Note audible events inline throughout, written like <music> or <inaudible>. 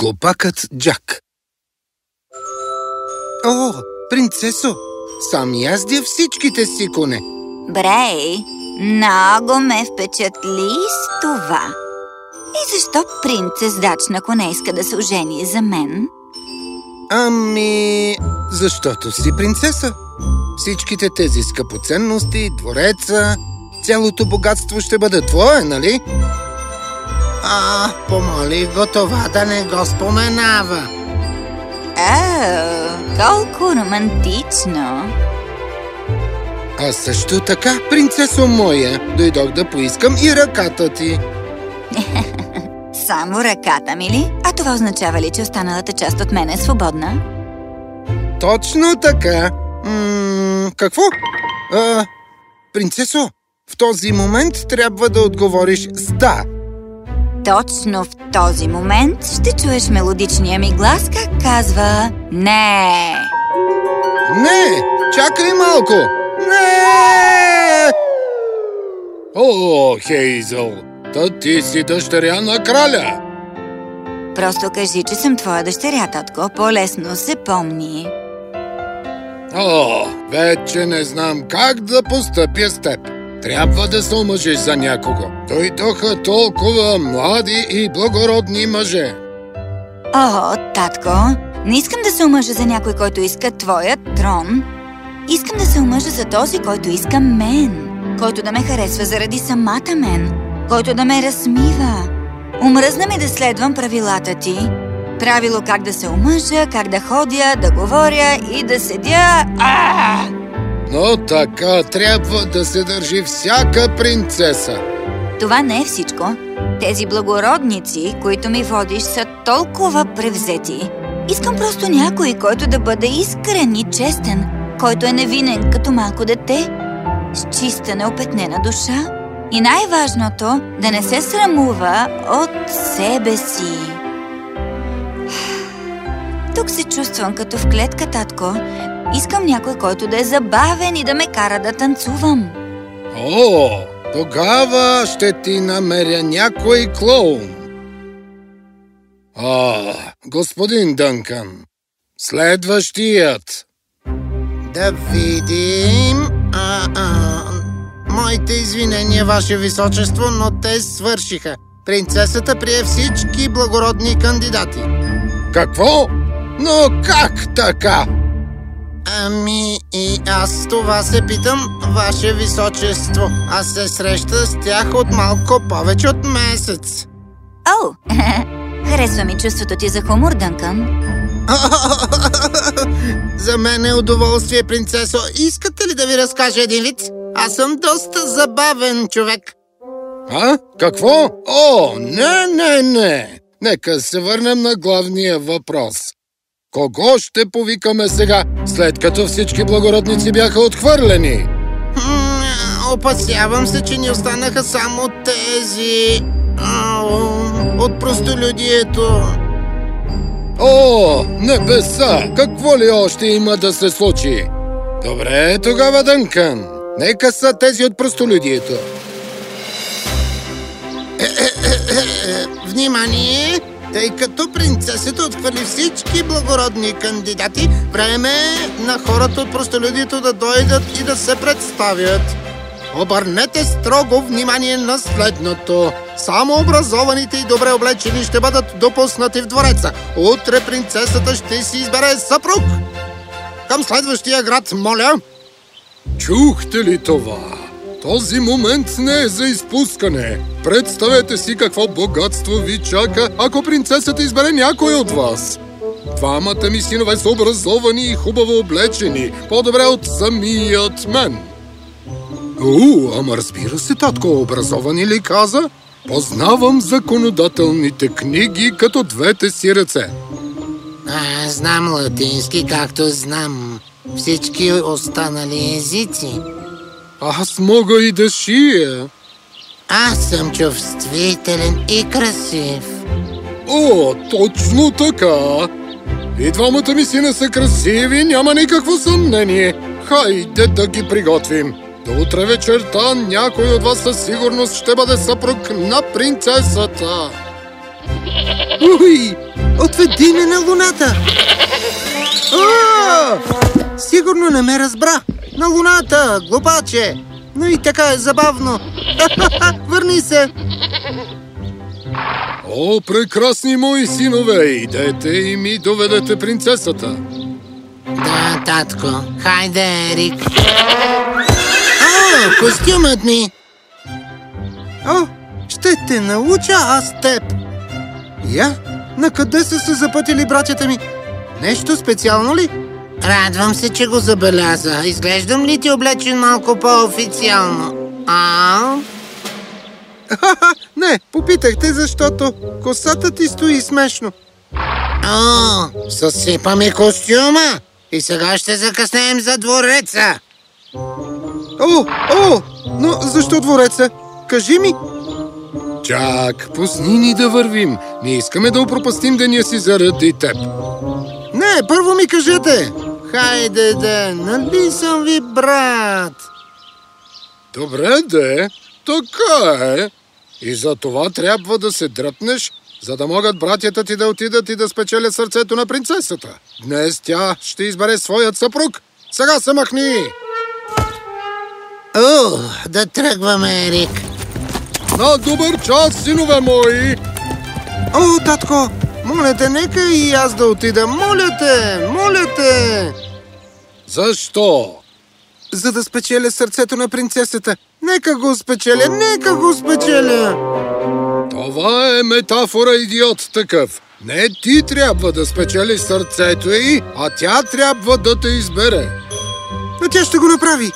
Глупакът Джак О, принцесо, сам яздя всичките си коне. Брей, много ме впечатли с това. И защо принцес Дачна коне иска да се ожени за мен? Ами, защото си принцеса. Всичките тези скъпоценности, двореца, цялото богатство ще бъде твое, нали? А, помоли го това да не го споменава. О, колко романтично! А също така, принцесо моя, дойдох да поискам и ръката ти. <laughs> Само ръката ми ли? А това означава ли, че останалата част от мен е свободна? Точно така. М какво? А, принцесо, в този момент трябва да отговориш с да. Точно в този момент ще чуеш мелодичния ми глас, как казва «Не». Не! Чакай малко! Не! О, Хейзъл, та ти си дъщеря на краля. Просто кажи, че съм твоя дъщеря, татко. По-лесно се помни. О, вече не знам как да постъпя с теб. Трябва да се омъжиш за някого. Дойдоха толкова млади и благородни мъже. О, татко, не искам да се омъжа за някой, който иска твоя трон. Искам да се омъжа за този, който иска мен. Който да ме харесва заради самата мен. Който да ме размива. Умръзна ми да следвам правилата ти. Правило как да се омъжа, как да ходя, да говоря и да седя... А! Но така трябва да се държи всяка принцеса. Това не е всичко. Тези благородници, които ми водиш, са толкова превзети. Искам просто някой, който да бъде искрен и честен, който е невинен като малко дете, с чиста неопетнена душа и най-важното да не се срамува от себе си. Тук се чувствам като в клетка, татко. Искам някой, който да е забавен и да ме кара да танцувам. О, тогава ще ти намеря някой клоун. А, господин Дънкан, следващият. Да видим... А, а, моите извинения, Ваше Височество, но те свършиха. Принцесата прие всички благородни кандидати. Какво? Но как така? Ами и аз това се питам, Ваше Височество. Аз се среща с тях от малко повече от месец. О, <laughs> харесва ми чувството ти за хумор, Дънкън. <laughs> За мен е удоволствие, принцесо. Искате ли да ви разкажа един вид? Аз съм доста забавен човек. А? Какво? О, не, не, не! Нека се върнем на главния въпрос. Кого ще повикаме сега, след като всички благородници бяха отхвърлени? Опасявам се, че ни останаха само тези... От простолюдието. О, небеса! Какво ли още има да се случи? Добре, тогава Дънкън. Нека са тези от простолюдието. Внимание! Тъй като принцесата отхвърли всички благородни кандидати, време е на хората от простолюдието да дойдат и да се представят. Обърнете строго внимание на следното. Само образованите и добре облечени ще бъдат допуснати в двореца. Утре принцесата ще си избере съпруг. Към следващия град, моля. Чухте ли това? Този момент не е за изпускане. Представете си какво богатство ви чака, ако принцесата избере някой от вас. Двамата ми синове са образовани и хубаво облечени, по-добре от самият мен. У, ама разбира се, татко, образовани ли каза? Познавам законодателните книги като двете си ръце. А, знам латински, както знам всички останали езици. Аз мога и да шия. Аз съм чувствителен и красив. О, точно така! И двамата ми сина са красиви, няма никакво съмнение. Хайде да ги приготвим. До утре вечерта някой от вас със сигурност ще бъде съпруг на принцесата. Уй! Отведи ме на луната! О! Сигурно не ме разбра. На луната, глупаче! Но и така е забавно. <laughs> Върни се! О, прекрасни мои синове, идете и ми доведете принцесата. Да, татко. Хайде, Ерик. О, костюмът ми! О, ще те науча аз теб. Я? На къде са се запътили братята ми? Нещо специално ли? Радвам се, че го забеляза. Изглеждам ли ти облечен малко по-официално? А? Не, попитахте, защото косата ти стои смешно. О, съсипаме костюма и сега ще закъснеем за двореца. О, о, но защо двореца? Кажи ми. Чак, пусни ни да вървим. Не искаме да опропастим деня си заради теб. Не, първо ми кажете. Хайде де, нали съм ви брат? Добре, де, така е. И за това трябва да се дръпнеш, за да могат братята ти да отидат и да спечелят сърцето на принцесата. Днес тя ще избере своят съпруг. Сега се махни! О, да тръгваме, Ерик. На добър час, синове мои! О, татко, моля те, нека и аз да отида. Моля те, моля те. Защо? За да спечеля сърцето на принцесата. Нека го спечеля, нека го спечеля. Това е метафора, идиот такъв. Не ти трябва да спечелиш сърцето й, а тя трябва да те избере. Но тя ще го направи.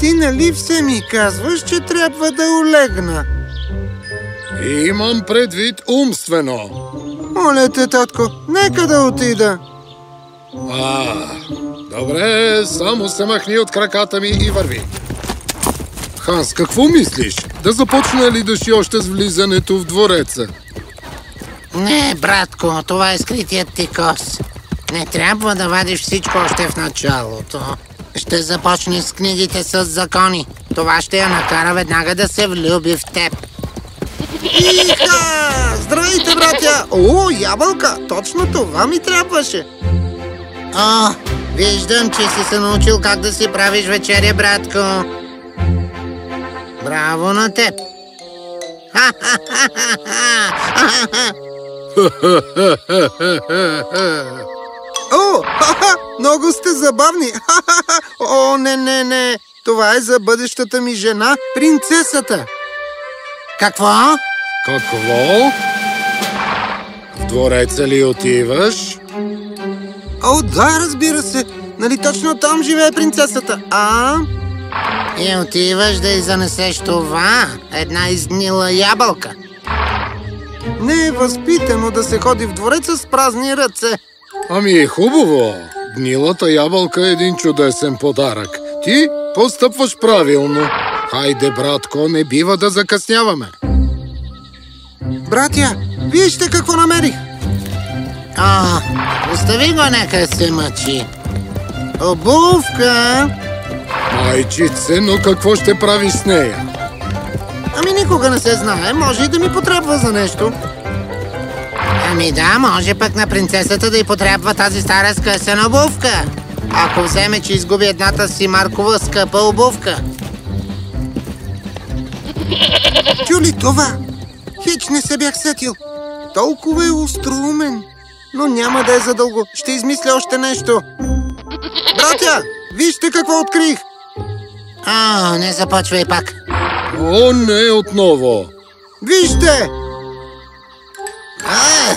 Ти нали все ми казваш, че трябва да олегна? Имам предвид умствено. Моля те, татко, нека да отида. А, добре, само се махни от краката ми и върви. Ханс, какво мислиш? Да започна ли да ши още с влизането в двореца? Не, братко, това е скритият ти кос. Не трябва да вадиш всичко още в началото. Ще започне с книгите с закони. Това ще я накара веднага да се влюби в теб. Иха! Здравейте, братя! О, ябълка! Точно това ми трябваше. О, виждам, че си се научил как да си правиш вечеря, братко. Браво на теб! О, ха-ха, много сте забавни. Ха-ха-ха. О, не, не, не. Това е за бъдещата ми жена, принцесата. Какво? Какво? В двореца ли отиваш? О, да, разбира се. Нали точно там живее принцесата, а? И отиваш да й занесеш това, една изгнила ябълка. Не е възпитано да се ходи в двореца с празни ръце. Ами е хубаво. Гнилата ябълка е един чудесен подарък. Ти постъпваш правилно. Хайде, братко, не бива да закъсняваме. Братя, вижте какво намерих. А, остави го, нека се мъчи. Обувка. Майчице, но какво ще правиш с нея? Ами никога не се знае, може и да ми потребва за нещо. Ами да, може пък на принцесата да й потребва тази стара скъсена обувка. Ако вземе, че изгуби едната си маркова скъпа обувка. Чули това? Хич не се бях сетил. Толкова е остроумен. Но няма да е задълго. Ще измисля още нещо. Братя, вижте какво открих! А, не започвай пак. О, не отново! Вижте! А,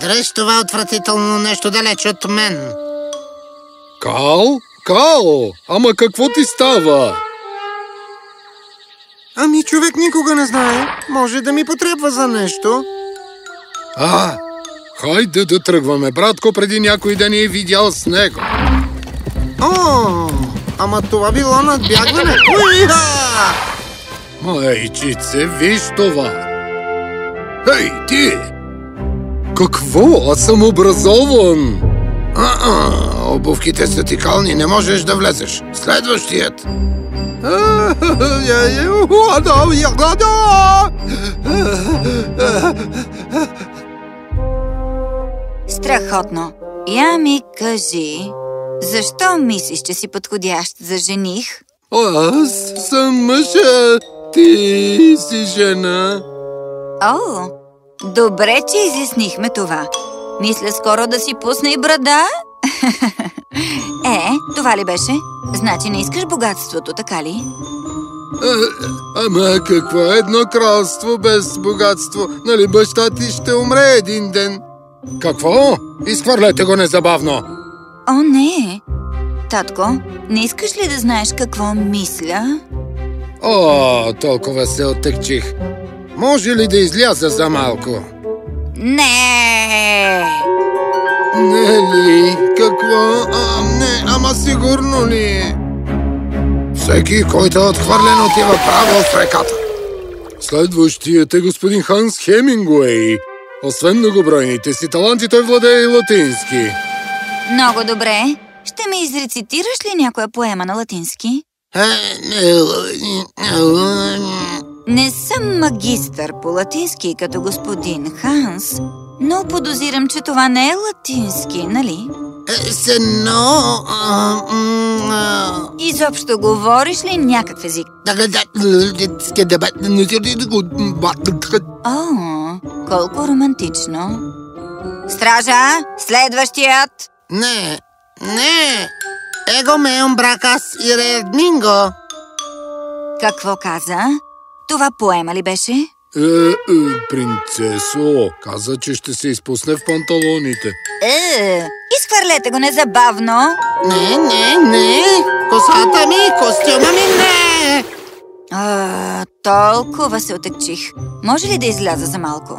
дръж това отвратително нещо далеч от мен. Кал? Кал! Ама какво ти става? Ами човек никога не знае. Може да ми потребва за нещо. А, хайде да тръгваме, братко, преди някой да ни е видял с него. О, ама това било надбягване. Уиха! Майчице, виж това! Хей, ти! Какво? Аз съм образован! А-а, обувките са ти кални, не можеш да влезеш. Следващият. Страхотно! Я ми кажи, защо мислиш, че си подходящ за жених? Аз съм мъжа, ти си жена. О, добре, че изяснихме това. Мисля скоро да си пусна и брада. <laughs> е, това ли беше? Значи не искаш богатството, така ли? А, ама какво е едно кралство без богатство? Нали баща ти ще умре един ден? Какво? Изхвърляте го незабавно! О, не! Татко, не искаш ли да знаеш какво мисля? О, толкова се оттекчих. Може ли да изляза за малко? Не! Не ли? Какво? А, не, ама сигурно ли? Всеки, който е отхвърлен, отива право в реката. Следващият е господин Ханс Хемингуей. Освен многобройните си таланти, той владее и латински. Много добре. Ще ми изрецитираш ли някоя поема на латински? Е, Не съм магистър по латински като господин Ханс, но подозирам, че това не е латински, нали? Сено... Изобщо говориш ли някакъв език? О, колко романтично. Стража, следващият! Не, не. Его ме умбракас и редминго. Какво каза? Това поема ли беше? Е, е, принцесо, каза, че ще се изпусне в панталоните. Е, изхвърлете го незабавно. Не, не, не. Косата ми, костюма ми, не. А, толкова се отекчих. Може ли да изляза за малко?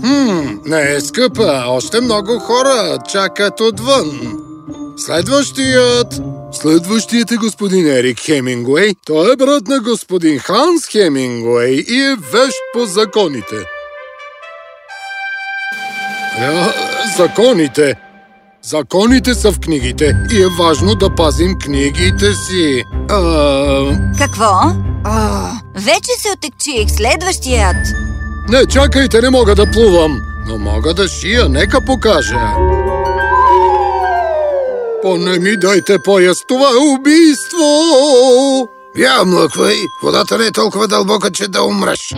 Хм, не е скъпа. Още много хора чакат отвън. Следващият... Следващият е господин Ерик Хемингуей. Той е брат на господин Ханс Хемингуей и е вещ по законите. А, законите? Законите са в книгите и е важно да пазим книгите си. А, Какво? О, вече се отекчих. Следващият. не, чакайте, не мога да плувам, но мога да шия, нека покажа. Поне ми дайте пояс, това е убийство! Я млъквай. Водата не е толкова дълбока, че да умреш.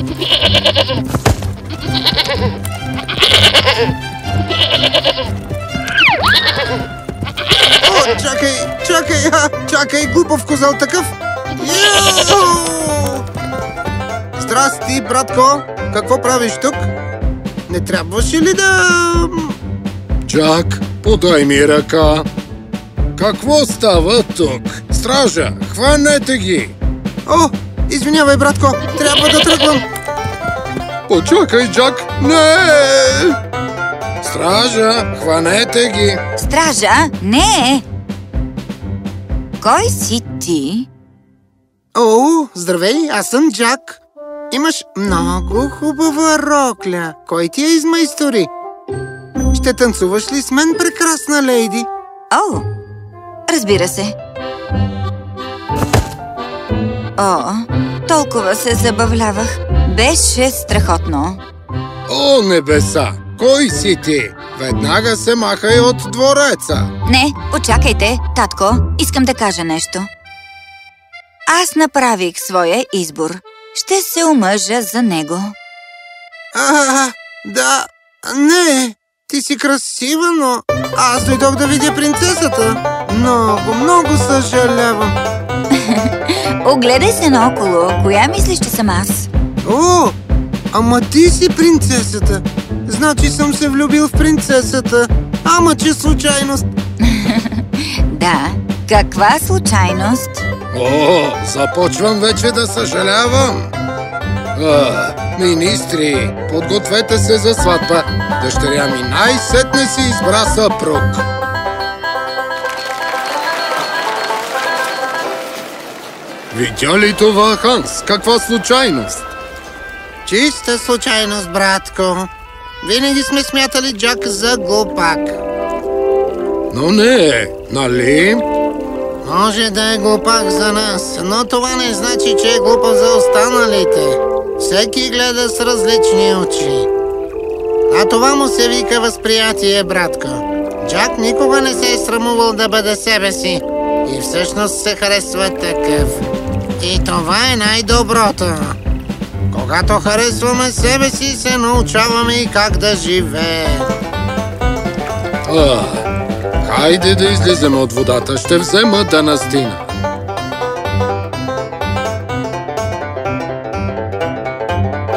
О, чакай, чакай, а, чакай, глупав козел такъв. Йоу! Здрасти, братко. Какво правиш тук? Не трябваше ли да... Джак, подай ми ръка. Какво става тук? Стража, хванете ги! О, извинявай, братко, трябва да тръгвам. Почакай, Джак! Не! Стража, хванете ги! Стража? Не! Кой си ти? О, здравей, аз съм Джак. Имаш много хубава рокля. Кой ти я измайстори? Ще танцуваш ли с мен, прекрасна лейди? О, разбира се. О, толкова се забавлявах. Беше страхотно. О, небеса! Кой си ти? Веднага се махай от двореца! Не, почакайте, татко, искам да кажа нещо. Аз направих своя избор. Ще се омъжа за него. А, да, не, ти си красива, но аз дойдох да видя принцесата. Много, много съжалявам. <laughs> Огледай се наоколо. Коя мислиш, че съм аз? О, ама ти си принцесата. Значи съм се влюбил в принцесата. Ама че случайност. <laughs> Да, каква случайност? О, започвам вече да съжалявам! А, министри, подгответе се за сватба. Дъщеря ми най-сетне си избра съпруг. Видя ли това, Ханс? Каква случайност? Чиста случайност, братко. Винаги сме смятали Джак за глупак. Но не, нали? Може да е глупак за нас, но това не значи, че е глупав за останалите. Всеки гледа с различни очи. А това му се вика възприятие, братко. Джак никога не се е срамувал да бъде себе си. И всъщност се харесва такъв. И това е най-доброто. Когато харесваме себе си, се научаваме и как да живеем. Хайде да излезем от водата. Ще взема да настина.